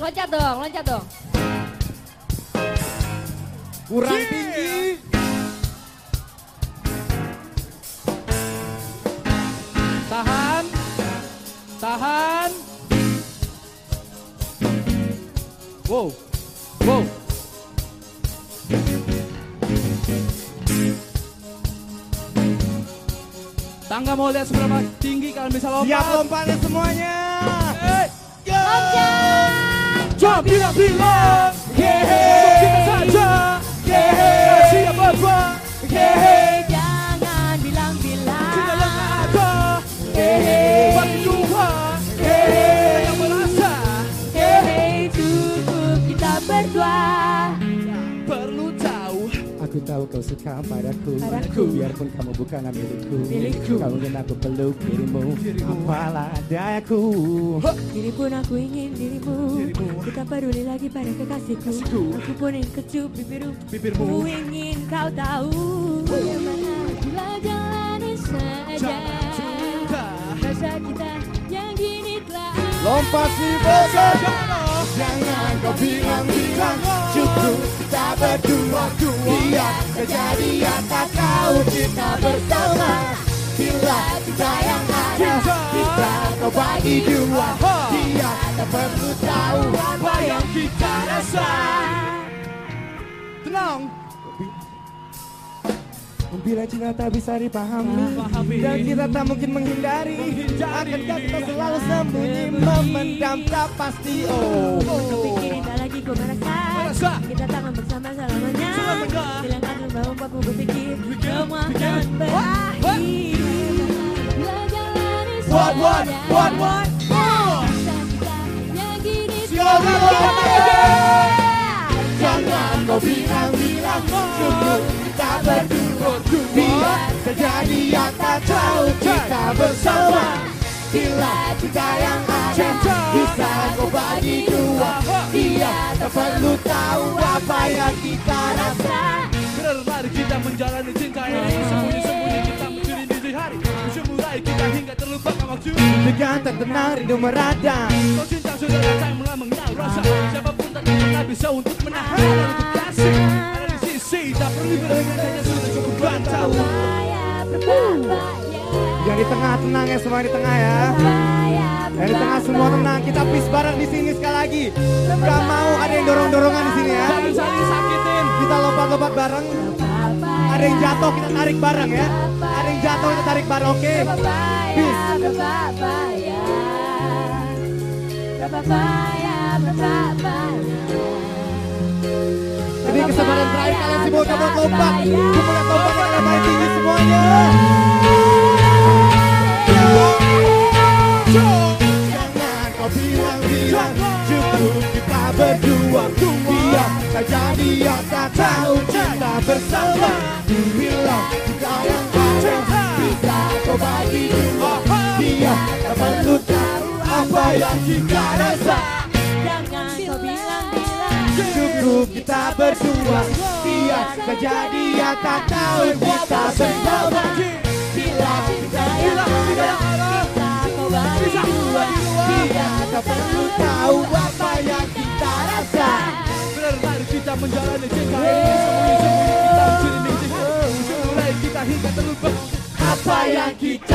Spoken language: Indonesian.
Loncat dong, loncat dong. Kurang tinggi. Tahan. Tahan. Wow. Wow. Tangga mau lihat seberapa tinggi kalian bisa lompat. Siap lompatnya semuanya. Jom bilang-bilang. Kau suka padaku. Padaku. Biarpun kamu bukan milikku. Milikku. Kau ingin aku peluk dirimu. Apalah dayaku. Diri pun aku ingin dirimu. Ku tak peduli lagi pada kekasihku. Aku pun ingin kecup bibirmu. Bibirmu. Ku ingin kau tahu. Bagaimana bila jalani saja. Rasa kita yang gini telah Lompat si bocah. Jangan kau bilang-bilang cukup kita berdua Biar kejadian tak tahu kita bersama. Bila kita yang ada kita. kau bagi dua. Biar tak perlu tahu apa yang kita rasa. Tenang. Bila cinta tak bisa dipahami Pahami. Dan kita tak mungkin menghindari Akankah kita selalu sembunyi? Memendam tak pasti Oh. Kau pikirin tak lagi ku merasa Merasa. Kita tangan bersama selamanya. Aku bahwa membuatku berpikir Pikir, Semua akan berakhir. What, what, what, what? Telah silakan. Jangan kau bilang-bilang. Cukup. Kita berdua Kejadian tak tahu kita bersama. Bila kita yang ada Bisa kau bagi dua. Biar tak perlu tahu apa yang kita rasa. Benar mari kita menjalani cinta ini. Sembunyi-sembunyi kita mencuri di hari. Musuh mulai kita hingga terlupakan waktu. Dengan tak tenang rindu meradang Kau cinta sudah datang mengamangnya rasa. Siapa pun tak pernah bisa untuk menahan. Untuk kasih Ada di sisi tak perlu berhenti sudah cukup bantau Berbahaya, berbahaya Yang di tengah tenang ya semua di tengah ya. Yang di tengah semua tenang. Kita peace bareng di sini sekali lagi. Gak mau ada yang dorong-dorongan di sini ya. Jangan saling sakitin. Kita lompat-lompat bareng. Ada yang jatuh kita tarik bareng ya. Ada yang jatuh kita tarik bareng. Oke. Peace. Ini kesempatan terakhir kalian semua coba lompat lihat lompat semuanya Jangan kau bilang-bilang Cukup kita berdua tahu bersama yang kau bagi Biar tak perlu tahu apa yang kita rasa jangan kau bilang-bilang Cukup kita berdua. Biar kejadian tak tahu kita bersama Bila kita yang ada kita kau bagi dua. Biar tak perlu tahu apa yang kita rasa. Benar mari kita menjalani cinta ini Sembunyi-sembunyi kita. Musuh mulai kita hingga terlupakan Apa yang kita